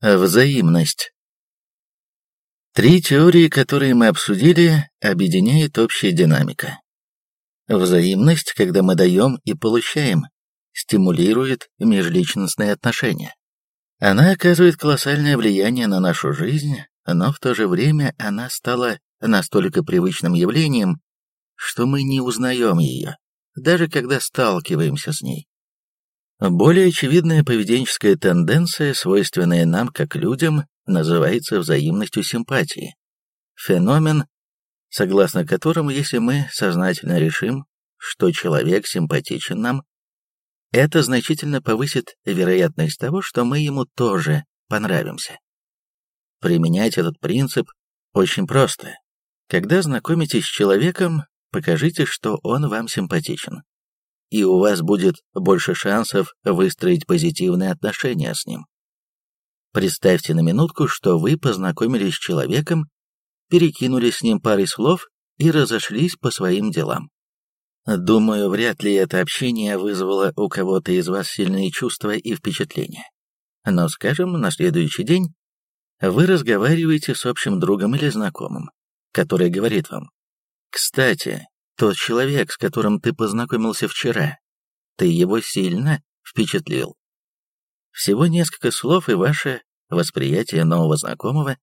Взаимность. Три теории, которые мы обсудили, объединяет общая динамика. Взаимность, когда мы даем и получаем, стимулирует межличностные отношения. Она оказывает колоссальное влияние на нашу жизнь, но в то же время она стала настолько привычным явлением, что мы не узнаем ее, даже когда сталкиваемся с ней. Более очевидная поведенческая тенденция, свойственная нам как людям, называется взаимностью симпатии. Феномен, согласно которому, если мы сознательно решим, что человек симпатичен нам, это значительно повысит вероятность того, что мы ему тоже понравимся. Применять этот принцип очень просто. Когда знакомитесь с человеком, покажите, что он вам симпатичен и у вас будет больше шансов выстроить позитивные отношения с ним. Представьте на минутку, что вы познакомились с человеком, перекинулись с ним парой слов и разошлись по своим делам. Думаю, вряд ли это общение вызвало у кого-то из вас сильные чувства и впечатления. Но, скажем, на следующий день вы разговариваете с общим другом или знакомым, который говорит вам, «Кстати, тот человек, с которым ты познакомился вчера, ты его сильно впечатлил. Всего несколько слов, и ваше восприятие нового знакомого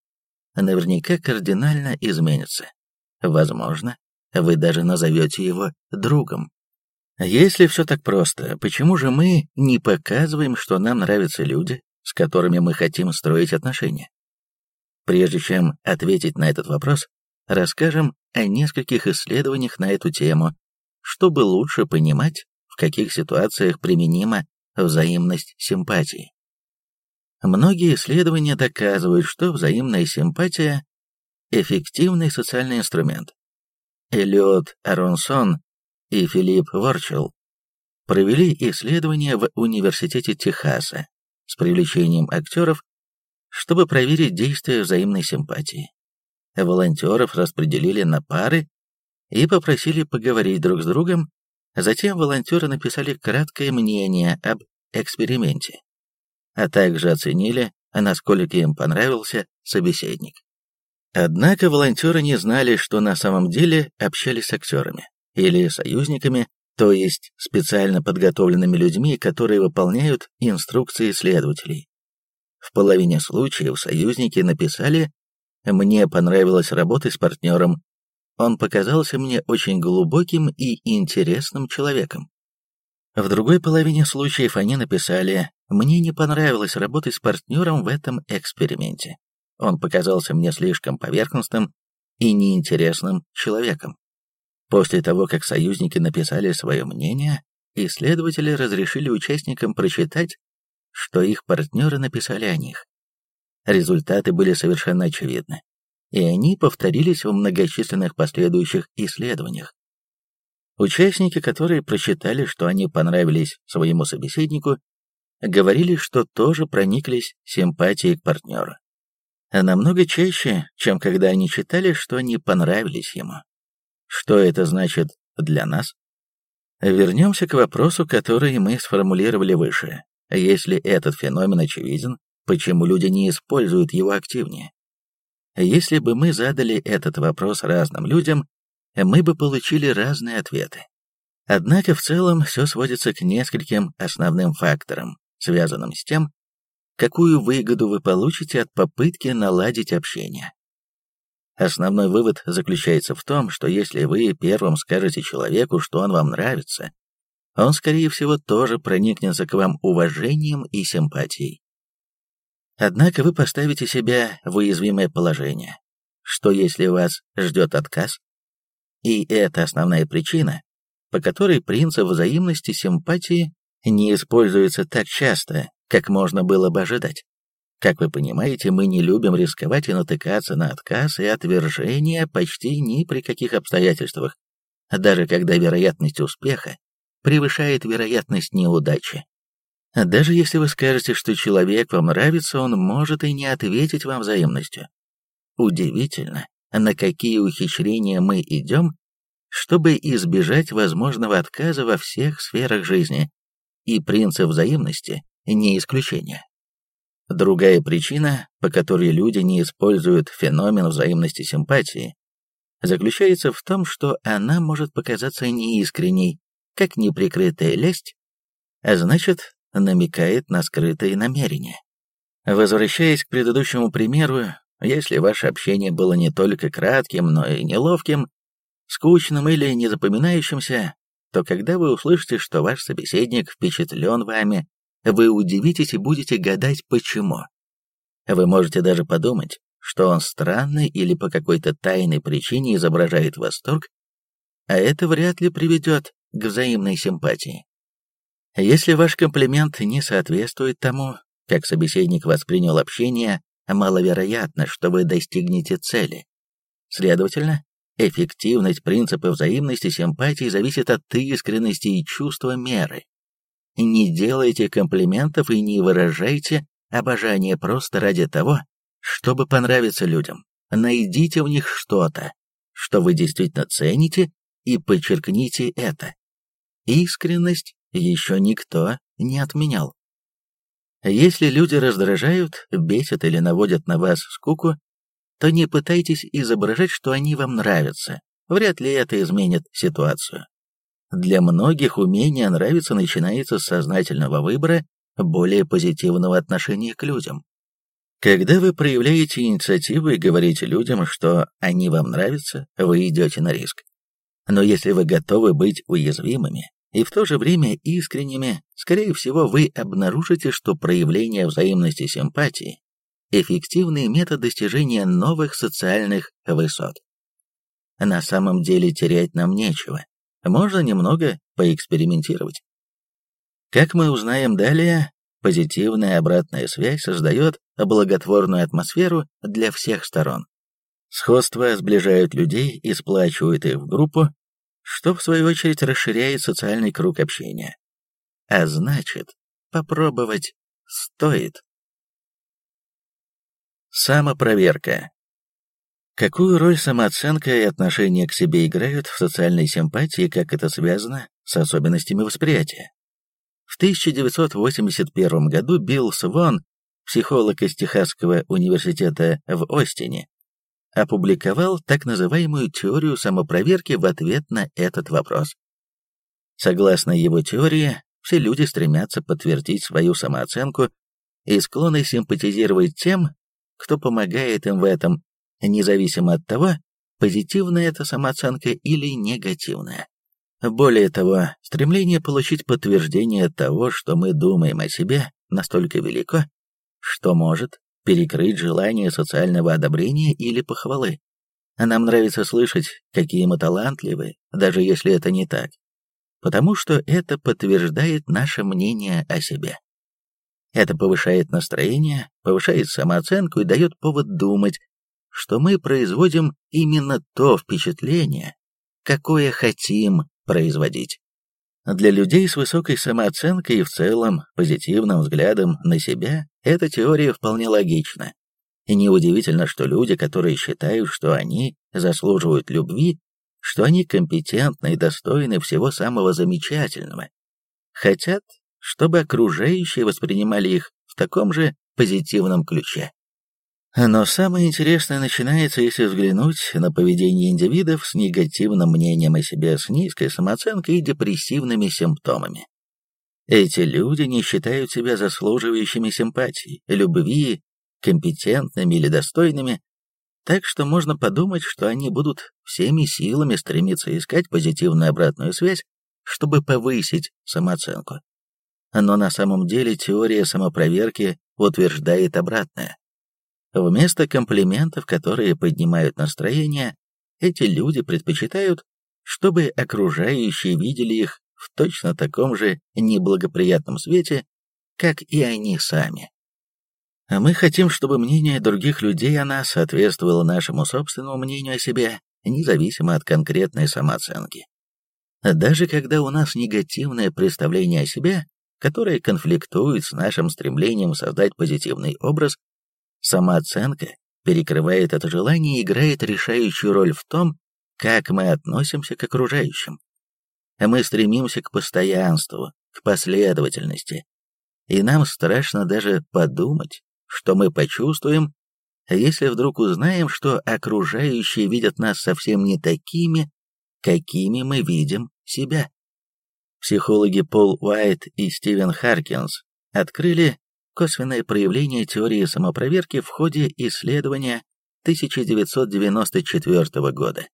наверняка кардинально изменится. Возможно, вы даже назовете его другом. Если все так просто, почему же мы не показываем, что нам нравятся люди, с которыми мы хотим строить отношения? Прежде чем ответить на этот вопрос, расскажем о нескольких исследованиях на эту тему, чтобы лучше понимать, в каких ситуациях применима взаимность симпатии. Многие исследования доказывают, что взаимная симпатия – эффективный социальный инструмент. Эллиот Аронсон и Филипп Ворчел провели исследования в Университете Техаса с привлечением актеров, чтобы проверить действие взаимной симпатии волонтеров распределили на пары и попросили поговорить друг с другом, затем волонтеры написали краткое мнение об эксперименте, а также оценили, насколько им понравился собеседник. Однако волонтеры не знали, что на самом деле общались с актерами или союзниками, то есть специально подготовленными людьми, которые выполняют инструкции следователей. В половине случаев союзники написали мне понравилось работать с партнером. Он показался мне очень глубоким и интересным человеком. В другой половине случаев они написали «Мне не понравилось работать с партнером в этом эксперименте. Он показался мне слишком поверхностным и неинтересным человеком». После того, как союзники написали свое мнение, исследователи разрешили участникам прочитать, что их партнеры написали о них. Результаты были совершенно очевидны, и они повторились в многочисленных последующих исследованиях. Участники, которые прочитали, что они понравились своему собеседнику, говорили, что тоже прониклись симпатией к партнеру. А намного чаще, чем когда они читали, что они понравились ему. Что это значит для нас? Вернемся к вопросу, который мы сформулировали выше. Если этот феномен очевиден, почему люди не используют его активнее. Если бы мы задали этот вопрос разным людям, мы бы получили разные ответы. Однако в целом все сводится к нескольким основным факторам, связанным с тем, какую выгоду вы получите от попытки наладить общение. Основной вывод заключается в том, что если вы первым скажете человеку, что он вам нравится, он, скорее всего, тоже проникнется к вам уважением и симпатией. Однако вы поставите себя в уязвимое положение. Что если вас ждет отказ? И это основная причина, по которой принцип взаимности симпатии не используется так часто, как можно было бы ожидать. Как вы понимаете, мы не любим рисковать и натыкаться на отказ и отвержение почти ни при каких обстоятельствах, даже когда вероятность успеха превышает вероятность неудачи. Даже если вы скажете, что человек вам нравится, он может и не ответить вам взаимностью. Удивительно, на какие ухищрения мы идем, чтобы избежать возможного отказа во всех сферах жизни, и принцип взаимности не исключение. Другая причина, по которой люди не используют феномен взаимности симпатии, заключается в том, что она может показаться неискренней, как неприкрытая лесть, а значит, намекает на скрытые намерения. Возвращаясь к предыдущему примеру, если ваше общение было не только кратким, но и неловким, скучным или незапоминающимся, то когда вы услышите, что ваш собеседник впечатлен вами, вы удивитесь и будете гадать, почему. Вы можете даже подумать, что он странный или по какой-то тайной причине изображает восторг, а это вряд ли приведет к взаимной симпатии. Если ваш комплимент не соответствует тому, как собеседник воспринял общение, маловероятно, что вы достигнете цели. Следовательно, эффективность принципа взаимности симпатии зависит от искренности и чувства меры. Не делайте комплиментов и не выражайте обожание просто ради того, чтобы понравиться людям. Найдите в них что-то, что вы действительно цените, и подчеркните это. Искренность еще никто не отменял. Если люди раздражают, бесят или наводят на вас скуку, то не пытайтесь изображать, что они вам нравятся. Вряд ли это изменит ситуацию. Для многих умение нравиться начинается с сознательного выбора более позитивного отношения к людям. Когда вы проявляете инициативу и говорите людям, что они вам нравятся, вы идете на риск. Но если вы готовы быть уязвимыми и в то же время искренними, скорее всего, вы обнаружите, что проявление взаимности симпатии – эффективный метод достижения новых социальных высот. На самом деле терять нам нечего, можно немного поэкспериментировать. Как мы узнаем далее, позитивная обратная связь создает благотворную атмосферу для всех сторон. Сходство сближают людей и сплачивают их в группу, что в свою очередь расширяет социальный круг общения. А значит, попробовать стоит. Самопроверка. Какую роль самооценка и отношение к себе играют в социальной симпатии, как это связано с особенностями восприятия? В 1981 году Билл Свон, психолог из Техасского университета в Остине, опубликовал так называемую теорию самопроверки в ответ на этот вопрос. Согласно его теории, все люди стремятся подтвердить свою самооценку и склонны симпатизировать тем, кто помогает им в этом, независимо от того, позитивная это самооценка или негативная. Более того, стремление получить подтверждение того, что мы думаем о себе, настолько велико, что может перекрыть желание социального одобрения или похвалы. Нам нравится слышать, какие мы талантливы, даже если это не так, потому что это подтверждает наше мнение о себе. Это повышает настроение, повышает самооценку и дает повод думать, что мы производим именно то впечатление, какое хотим производить. Для людей с высокой самооценкой и в целом позитивным взглядом на себя эта теория вполне логична. И неудивительно, что люди, которые считают, что они заслуживают любви, что они компетентны и достойны всего самого замечательного, хотят, чтобы окружающие воспринимали их в таком же позитивном ключе. Но самое интересное начинается, если взглянуть на поведение индивидов с негативным мнением о себе, с низкой самооценкой и депрессивными симптомами. Эти люди не считают себя заслуживающими симпатии, любви, компетентными или достойными, так что можно подумать, что они будут всеми силами стремиться искать позитивную обратную связь, чтобы повысить самооценку. Но на самом деле теория самопроверки утверждает обратное. Вместо комплиментов, которые поднимают настроение, эти люди предпочитают, чтобы окружающие видели их в точно таком же неблагоприятном свете, как и они сами. А мы хотим, чтобы мнение других людей о нас соответствовало нашему собственному мнению о себе, независимо от конкретной самооценки. Даже когда у нас негативное представление о себе, которое конфликтует с нашим стремлением создать позитивный образ, Самооценка перекрывает это желание и играет решающую роль в том, как мы относимся к окружающим. Мы стремимся к постоянству, к последовательности, и нам страшно даже подумать, что мы почувствуем, если вдруг узнаем, что окружающие видят нас совсем не такими, какими мы видим себя. Психологи Пол Уайт и Стивен Харкинс открыли косвенное проявление теории самопроверки в ходе исследования 1994 года.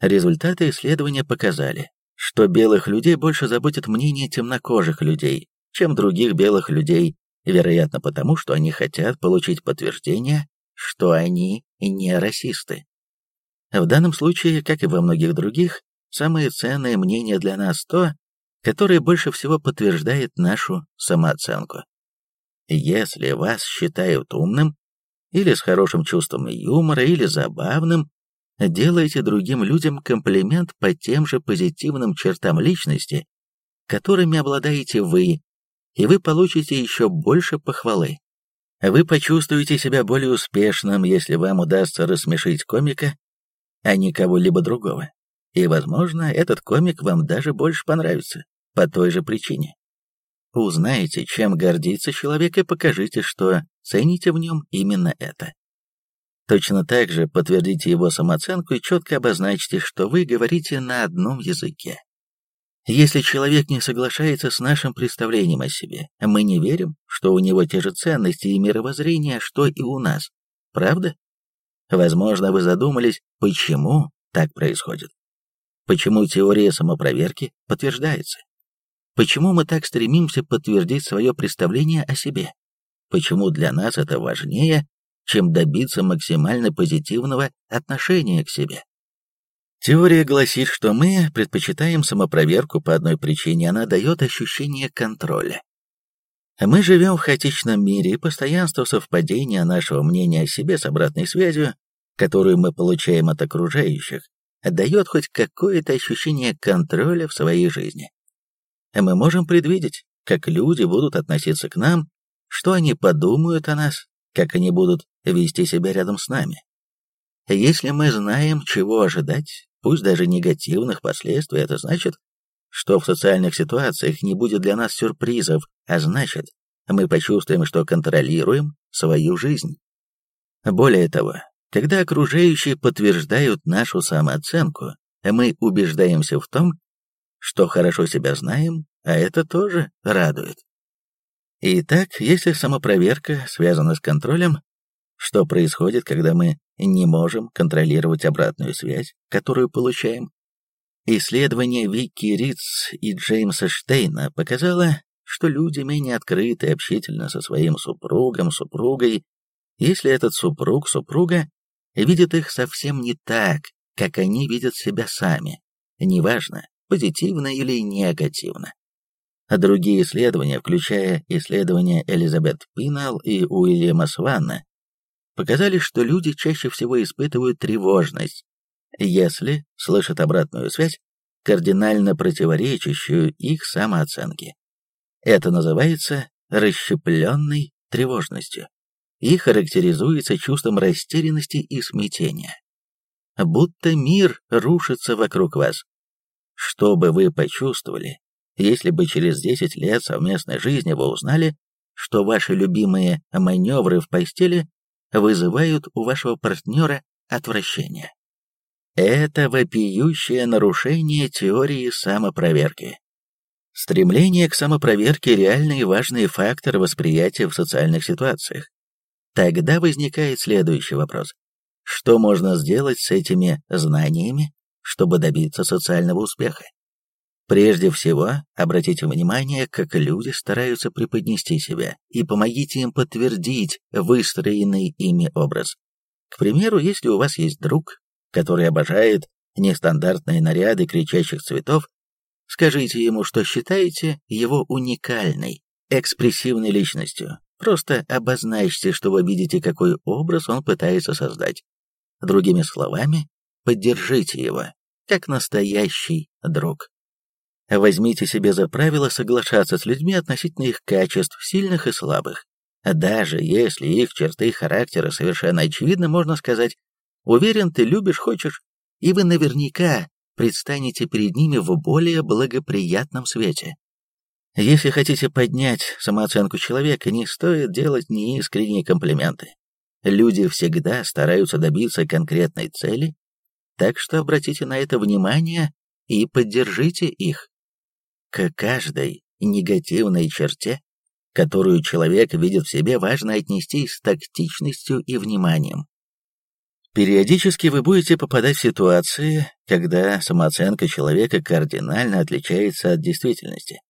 Результаты исследования показали, что белых людей больше заботит мнение темнокожих людей, чем других белых людей, вероятно потому, что они хотят получить подтверждение, что они не расисты. В данном случае, как и во многих других, самое ценное мнение для нас то, которое больше всего подтверждает нашу самооценку. Если вас считают умным, или с хорошим чувством юмора, или забавным, делайте другим людям комплимент по тем же позитивным чертам личности, которыми обладаете вы, и вы получите еще больше похвалы. Вы почувствуете себя более успешным, если вам удастся рассмешить комика, а не кого-либо другого. И, возможно, этот комик вам даже больше понравится, по той же причине. Узнайте, чем гордится человек, и покажите, что цените в нем именно это. Точно так же подтвердите его самооценку и четко обозначьте, что вы говорите на одном языке. Если человек не соглашается с нашим представлением о себе, мы не верим, что у него те же ценности и мировоззрение, что и у нас. Правда? Возможно, вы задумались, почему так происходит. Почему теория самопроверки подтверждается? Почему мы так стремимся подтвердить свое представление о себе? Почему для нас это важнее, чем добиться максимально позитивного отношения к себе? Теория гласит, что мы предпочитаем самопроверку по одной причине, она дает ощущение контроля. Мы живем в хаотичном мире, и постоянство совпадения нашего мнения о себе с обратной связью, которую мы получаем от окружающих, дает хоть какое-то ощущение контроля в своей жизни. Мы можем предвидеть, как люди будут относиться к нам, что они подумают о нас, как они будут вести себя рядом с нами. Если мы знаем, чего ожидать, пусть даже негативных последствий, это значит, что в социальных ситуациях не будет для нас сюрпризов, а значит, мы почувствуем, что контролируем свою жизнь. Более того, когда окружающие подтверждают нашу самооценку, мы убеждаемся в том, что хорошо себя знаем, а это тоже радует. Итак, если самопроверка связана с контролем, что происходит, когда мы не можем контролировать обратную связь, которую получаем. Исследование Вики Ритц и Джеймса Штейна показало, что люди менее открыты и общительны со своим супругом, супругой, если этот супруг, супруга видит их совсем не так, как они видят себя сами, неважно, позитивно или негативно. А другие исследования, включая исследования Элизабет Пинал и Уильяма Сванна, показали, что люди чаще всего испытывают тревожность, если слышат обратную связь, кардинально противоречащую их самооценке. Это называется расщепленной тревожностью и характеризуется чувством растерянности и смятения. Будто мир рушится вокруг вас. Что бы вы почувствовали, если бы через 10 лет совместной жизни вы узнали, что ваши любимые маневры в постели вызывают у вашего партнера отвращение. Это вопиющее нарушение теории самопроверки. Стремление к самопроверке – реальный и важный фактор восприятия в социальных ситуациях. Тогда возникает следующий вопрос. Что можно сделать с этими знаниями, чтобы добиться социального успеха? Прежде всего, обратите внимание, как люди стараются преподнести себя, и помогите им подтвердить выстроенный ими образ. К примеру, если у вас есть друг, который обожает нестандартные наряды кричащих цветов, скажите ему, что считаете его уникальной, экспрессивной личностью. Просто обозначьте, что вы видите, какой образ он пытается создать. Другими словами, поддержите его, как настоящий друг. Возьмите себе за правило соглашаться с людьми относительно их качеств, сильных и слабых. Даже если их черты характера совершенно очевидны, можно сказать, уверен, ты любишь, хочешь, и вы наверняка предстанете перед ними в более благоприятном свете. Если хотите поднять самооценку человека, не стоит делать неискренние комплименты. Люди всегда стараются добиться конкретной цели, так что обратите на это внимание и поддержите их. К каждой негативной черте, которую человек видит в себе, важно отнестись с тактичностью и вниманием. Периодически вы будете попадать в ситуации, когда самооценка человека кардинально отличается от действительности.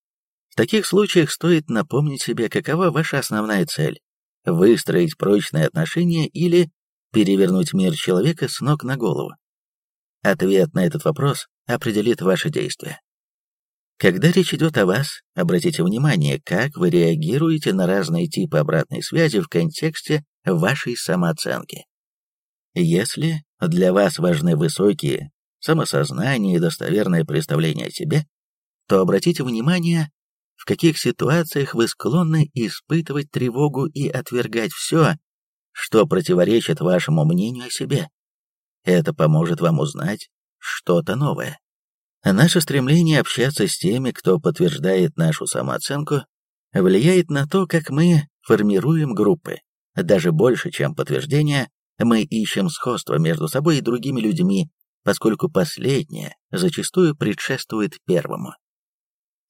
В таких случаях стоит напомнить себе, какова ваша основная цель – выстроить прочные отношения или перевернуть мир человека с ног на голову. Ответ на этот вопрос определит ваши действия. Когда речь идет о вас, обратите внимание, как вы реагируете на разные типы обратной связи в контексте вашей самооценки. Если для вас важны высокие самосознание и достоверное представление о себе, то обратите внимание, в каких ситуациях вы склонны испытывать тревогу и отвергать все, что противоречит вашему мнению о себе. Это поможет вам узнать что-то новое. Наше стремление общаться с теми, кто подтверждает нашу самооценку, влияет на то, как мы формируем группы. Даже больше, чем подтверждение, мы ищем сходство между собой и другими людьми, поскольку последнее зачастую предшествует первому.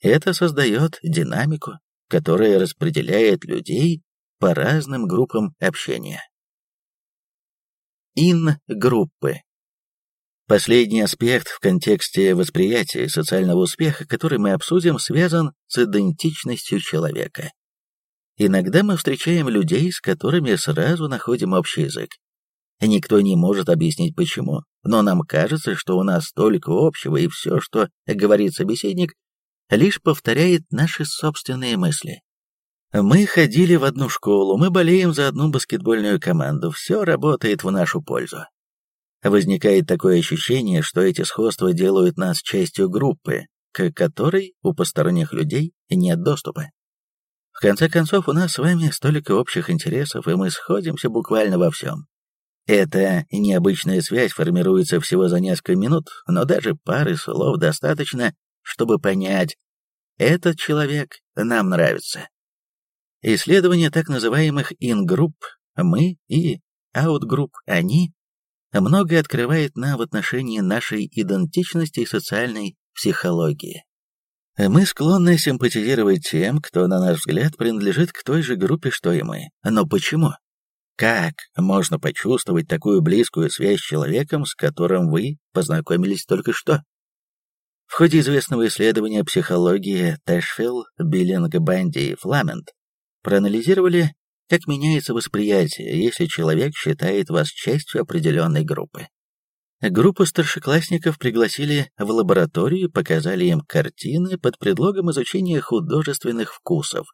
Это создает динамику, которая распределяет людей по разным группам общения. Ин-группы. Последний аспект в контексте восприятия социального успеха, который мы обсудим, связан с идентичностью человека. Иногда мы встречаем людей, с которыми сразу находим общий язык. Никто не может объяснить почему, но нам кажется, что у нас столько общего, и все, что говорит собеседник, лишь повторяет наши собственные мысли. Мы ходили в одну школу, мы болеем за одну баскетбольную команду, все работает в нашу пользу. Возникает такое ощущение, что эти сходства делают нас частью группы, к которой у посторонних людей нет доступа. В конце концов, у нас с вами столько общих интересов, и мы сходимся буквально во всем. Эта необычная связь формируется всего за несколько минут, но даже пары слов достаточно, чтобы понять, этот человек нам нравится. Исследование так называемых ин-групп «мы» и аут-групп «они» многое открывает нам в отношении нашей идентичности и социальной психологии. Мы склонны симпатизировать тем, кто, на наш взгляд, принадлежит к той же группе, что и мы. Но почему? Как можно почувствовать такую близкую связь с человеком, с которым вы познакомились только что? В ходе известного исследования психологии Тэшфилл, Биллинг, Банди и Фламент проанализировали, как меняется восприятие, если человек считает вас частью определенной группы. Группу старшеклассников пригласили в лабораторию показали им картины под предлогом изучения художественных вкусов.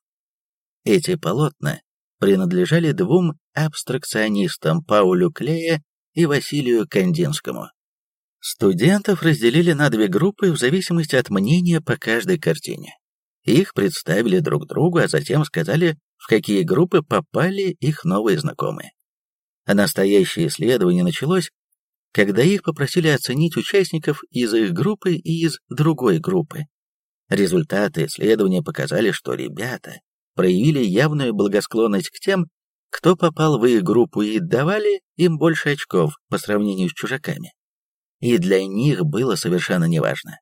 Эти полотна принадлежали двум абстракционистам Паулю Клея и Василию Кандинскому. Студентов разделили на две группы в зависимости от мнения по каждой картине. Их представили друг другу, а затем сказали, в какие группы попали их новые знакомые. А настоящее исследование началось, когда их попросили оценить участников из их группы и из другой группы. Результаты исследования показали, что ребята проявили явную благосклонность к тем, кто попал в их группу и давали им больше очков по сравнению с чужаками и для них было совершенно неважно,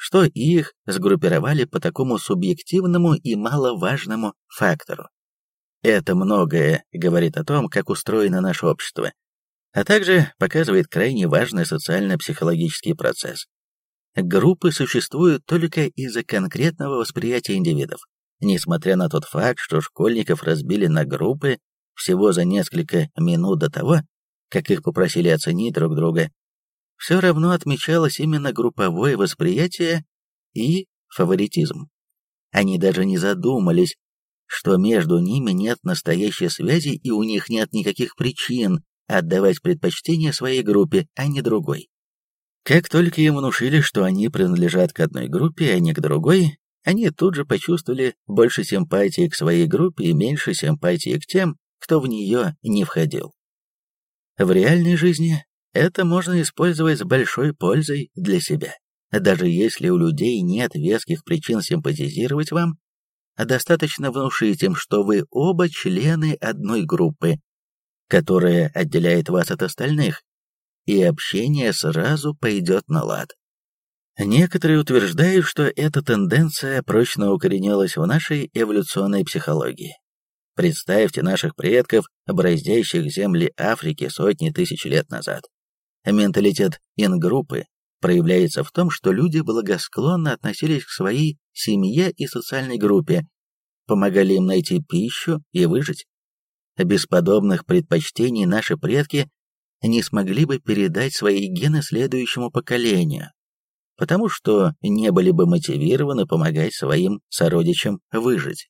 что их сгруппировали по такому субъективному и маловажному фактору. Это многое говорит о том, как устроено наше общество, а также показывает крайне важный социально-психологический процесс. Группы существуют только из-за конкретного восприятия индивидов, несмотря на тот факт, что школьников разбили на группы всего за несколько минут до того, как их попросили оценить друг друга все равно отмечалось именно групповое восприятие и фаворитизм. Они даже не задумались, что между ними нет настоящей связи и у них нет никаких причин отдавать предпочтение своей группе, а не другой. Как только им внушили, что они принадлежат к одной группе, а не к другой, они тут же почувствовали больше симпатии к своей группе и меньше симпатии к тем, кто в нее не входил. В реальной жизни это можно использовать с большой пользой для себя. Даже если у людей нет веских причин симпатизировать вам, достаточно внушить им, что вы оба члены одной группы, которая отделяет вас от остальных, и общение сразу пойдет на лад. Некоторые утверждают, что эта тенденция прочно укоренилась в нашей эволюционной психологии. Представьте наших предков, бороздящих земли Африки сотни тысяч лет назад. Менталитет ингруппы проявляется в том, что люди благосклонно относились к своей семье и социальной группе, помогали им найти пищу и выжить. Без подобных предпочтений наши предки не смогли бы передать свои гены следующему поколению, потому что не были бы мотивированы помогать своим сородичам выжить.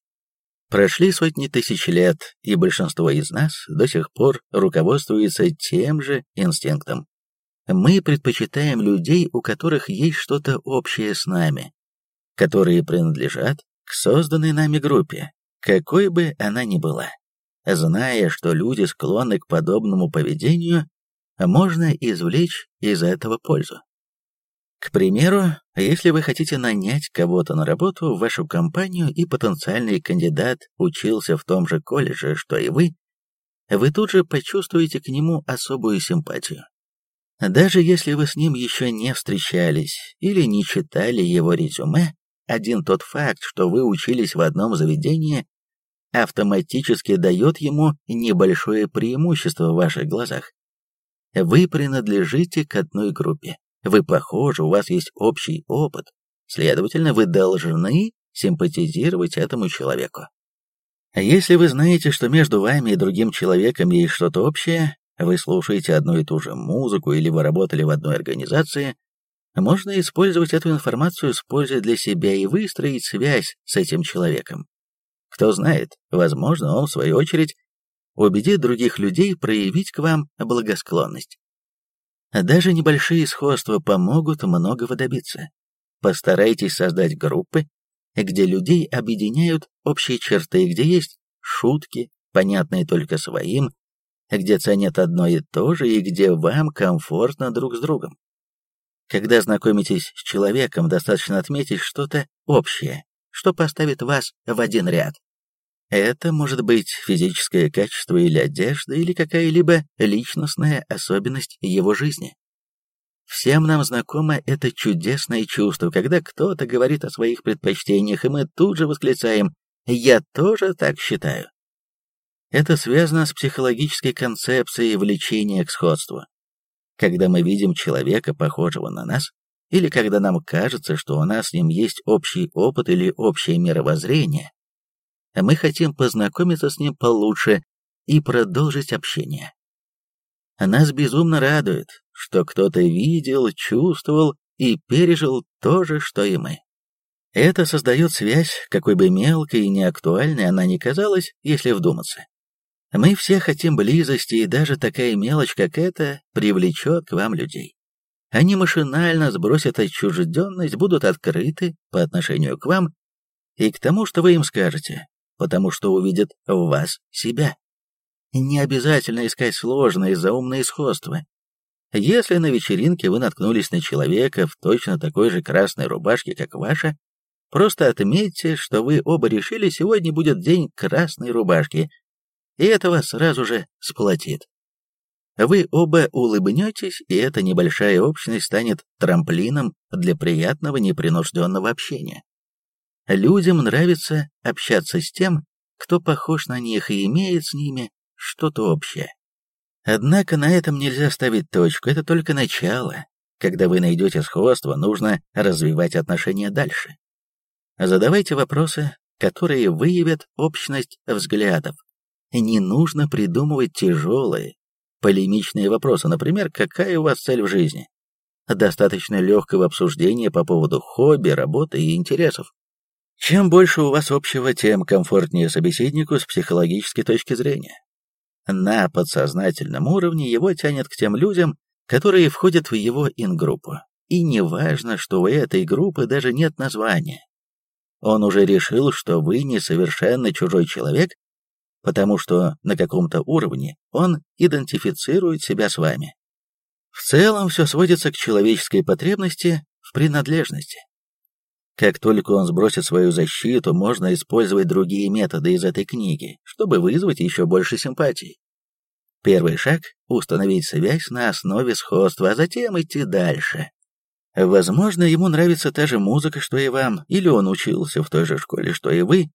Прошли сотни тысяч лет, и большинство из нас до сих пор руководствуется тем же инстинктом. Мы предпочитаем людей, у которых есть что-то общее с нами, которые принадлежат к созданной нами группе, какой бы она ни была. Зная, что люди склонны к подобному поведению, можно извлечь из этого пользу. К примеру, если вы хотите нанять кого-то на работу в вашу компанию и потенциальный кандидат учился в том же колледже, что и вы, вы тут же почувствуете к нему особую симпатию. Даже если вы с ним еще не встречались или не читали его резюме, один тот факт, что вы учились в одном заведении, автоматически дает ему небольшое преимущество в ваших глазах. Вы принадлежите к одной группе. Вы похожи, у вас есть общий опыт. Следовательно, вы должны симпатизировать этому человеку. Если вы знаете, что между вами и другим человеком есть что-то общее, вы слушаете одну и ту же музыку или вы работали в одной организации, можно использовать эту информацию с пользой для себя и выстроить связь с этим человеком. Кто знает, возможно, он, в свою очередь, убедит других людей проявить к вам благосклонность. Даже небольшие сходства помогут многого добиться. Постарайтесь создать группы, где людей объединяют общие черты, где есть шутки, понятные только своим, где ценят одно и то же и где вам комфортно друг с другом. Когда знакомитесь с человеком, достаточно отметить что-то общее, что поставит вас в один ряд. Это может быть физическое качество или одежда, или какая-либо личностная особенность его жизни. Всем нам знакомо это чудесное чувство, когда кто-то говорит о своих предпочтениях, и мы тут же восклицаем «Я тоже так считаю». Это связано с психологической концепцией влечения к сходству. Когда мы видим человека, похожего на нас, или когда нам кажется, что у нас с ним есть общий опыт или общее мировоззрение, мы хотим познакомиться с ним получше и продолжить общение. Нас безумно радует, что кто-то видел, чувствовал и пережил то же, что и мы. Это создает связь, какой бы мелкой и неактуальной она ни казалась, если вдуматься. Мы все хотим близости, и даже такая мелочь, как эта, привлечет к вам людей. Они машинально сбросят отчужденность, будут открыты по отношению к вам и к тому, что вы им скажете, потому что увидят в вас себя. Не обязательно искать сложные заумные сходства. Если на вечеринке вы наткнулись на человека в точно такой же красной рубашке, как ваша, просто отметьте, что вы оба решили, сегодня будет день красной рубашки, и это вас сразу же сплотит. Вы оба улыбнетесь, и эта небольшая общность станет трамплином для приятного непринужденного общения. Людям нравится общаться с тем, кто похож на них и имеет с ними что-то общее. Однако на этом нельзя ставить точку, это только начало. Когда вы найдете сходство, нужно развивать отношения дальше. Задавайте вопросы, которые выявят общность взглядов, не нужно придумывать тяжелые, полемичные вопросы, например, какая у вас цель в жизни. Достаточно легкого обсуждения по поводу хобби, работы и интересов. Чем больше у вас общего, тем комфортнее собеседнику с психологической точки зрения. На подсознательном уровне его тянет к тем людям, которые входят в его ингруппу. И не важно, что у этой группы даже нет названия. Он уже решил, что вы не совершенно чужой человек, потому что на каком-то уровне он идентифицирует себя с вами. В целом все сводится к человеческой потребности в принадлежности. Как только он сбросит свою защиту, можно использовать другие методы из этой книги, чтобы вызвать еще больше симпатий. Первый шаг – установить связь на основе сходства, а затем идти дальше. Возможно, ему нравится та же музыка, что и вам, или он учился в той же школе, что и вы.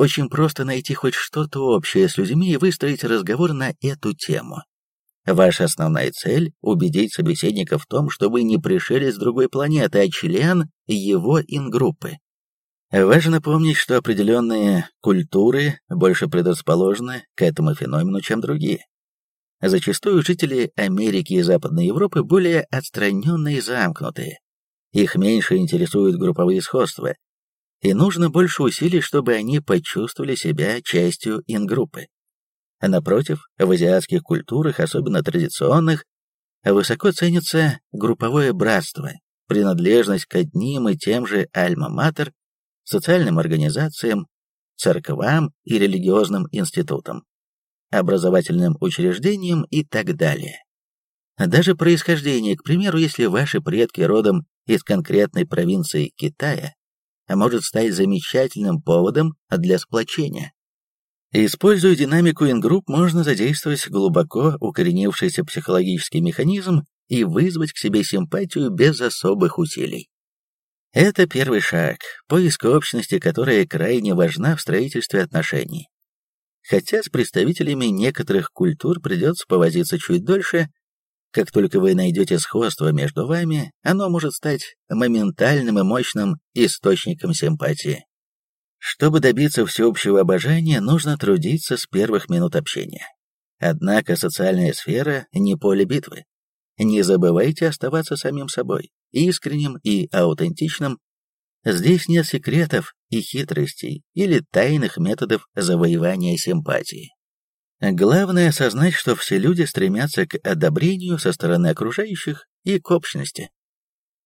Очень просто найти хоть что-то общее с людьми и выстроить разговор на эту тему. Ваша основная цель – убедить собеседника в том, что вы не пришелец с другой планеты, а член его ингруппы. Важно помнить, что определенные культуры больше предрасположены к этому феномену, чем другие. Зачастую жители Америки и Западной Европы более отстраненные и замкнутые. Их меньше интересуют групповые сходства, и нужно больше усилий, чтобы они почувствовали себя частью ингруппы. Напротив, в азиатских культурах, особенно традиционных, высоко ценится групповое братство, принадлежность к одним и тем же альма-матер, социальным организациям, церквам и религиозным институтам, образовательным учреждениям и так далее. Даже происхождение, к примеру, если ваши предки родом из конкретной провинции Китая, может стать замечательным поводом для сплочения. Используя динамику ингрупп, можно задействовать глубоко укоренившийся психологический механизм и вызвать к себе симпатию без особых усилий. Это первый шаг, поиск общности, которая крайне важна в строительстве отношений. Хотя с представителями некоторых культур придется повозиться чуть дольше, как только вы найдете сходство между вами, оно может стать моментальным и мощным источником симпатии. Чтобы добиться всеобщего обожания, нужно трудиться с первых минут общения. Однако социальная сфера не поле битвы. Не забывайте оставаться самим собой, искренним и аутентичным. Здесь нет секретов и хитростей или тайных методов завоевания симпатии. Главное осознать, что все люди стремятся к одобрению со стороны окружающих и к общности.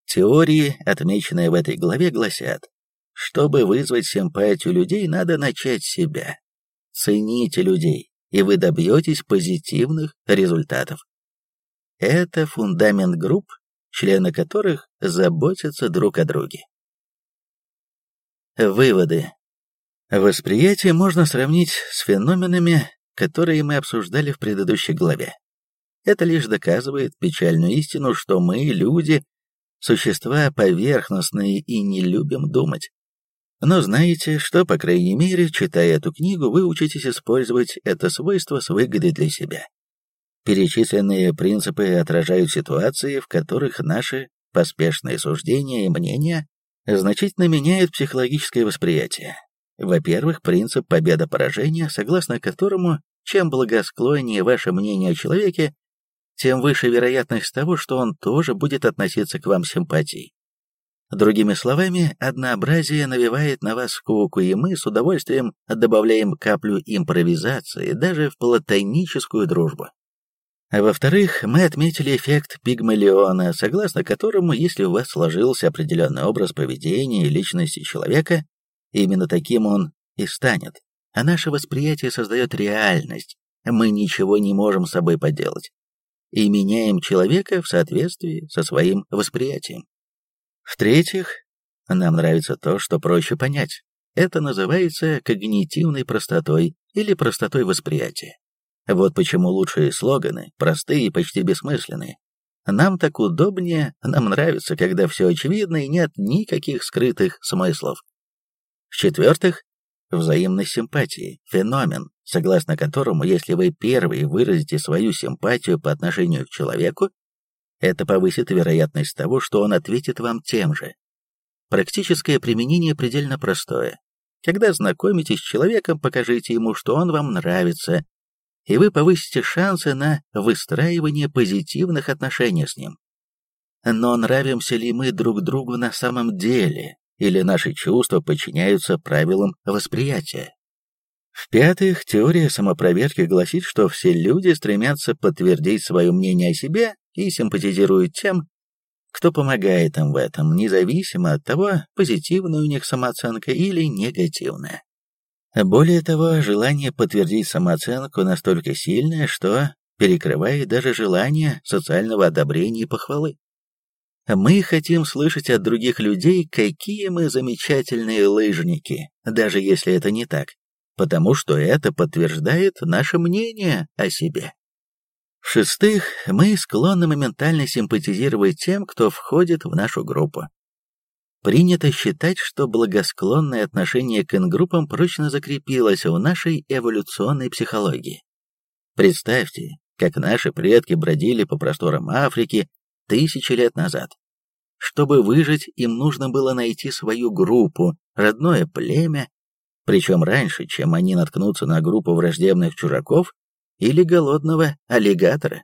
Теории, отмеченные в этой главе, гласят, чтобы вызвать симпатию людей, надо начать с себя. Цените людей, и вы добьетесь позитивных результатов. Это фундамент групп, члены которых заботятся друг о друге. Выводы. Восприятие можно сравнить с феноменами, которые мы обсуждали в предыдущей главе. Это лишь доказывает печальную истину, что мы, люди, существа поверхностные и не любим думать. Но знаете, что, по крайней мере, читая эту книгу, вы учитесь использовать это свойство с выгодой для себя. Перечисленные принципы отражают ситуации, в которых наши поспешные суждения и мнения значительно меняют психологическое восприятие. Во-первых, принцип победа-поражения, согласно которому чем благосклоннее ваше мнение о человеке, тем выше вероятность того, что он тоже будет относиться к вам симпатией. Другими словами, однообразие навевает на вас скуку, и мы с удовольствием добавляем каплю импровизации даже в платоническую дружбу. А во-вторых, мы отметили эффект Пигмалиона, согласно которому, если у вас сложился определенный образ поведения и личности человека, именно таким он и станет. А наше восприятие создает реальность, мы ничего не можем с собой поделать. И меняем человека в соответствии со своим восприятием. В-третьих, нам нравится то, что проще понять. Это называется когнитивной простотой или простотой восприятия. Вот почему лучшие слоганы, простые и почти бессмысленные. Нам так удобнее, нам нравится, когда все очевидно и нет никаких скрытых смыслов. В-четвертых, взаимной симпатии, феномен, согласно которому, если вы первый выразите свою симпатию по отношению к человеку, это повысит вероятность того, что он ответит вам тем же. Практическое применение предельно простое. Когда знакомитесь с человеком, покажите ему, что он вам нравится, и вы повысите шансы на выстраивание позитивных отношений с ним. Но нравимся ли мы друг другу на самом деле, или наши чувства подчиняются правилам восприятия? В-пятых, теория самопроверки гласит, что все люди стремятся подтвердить свое мнение о себе и симпатизируют тем, кто помогает им в этом, независимо от того, позитивная у них самооценка или негативная. Более того, желание подтвердить самооценку настолько сильное, что перекрывает даже желание социального одобрения и похвалы. Мы хотим слышать от других людей, какие мы замечательные лыжники, даже если это не так, потому что это подтверждает наше мнение о себе. В-шестых, мы склонны моментально симпатизировать тем, кто входит в нашу группу. Принято считать, что благосклонное отношение к ингруппам прочно закрепилось в нашей эволюционной психологии. Представьте, как наши предки бродили по просторам Африки тысячи лет назад. Чтобы выжить, им нужно было найти свою группу, родное племя, причем раньше, чем они наткнутся на группу враждебных чужаков или голодного аллигатора.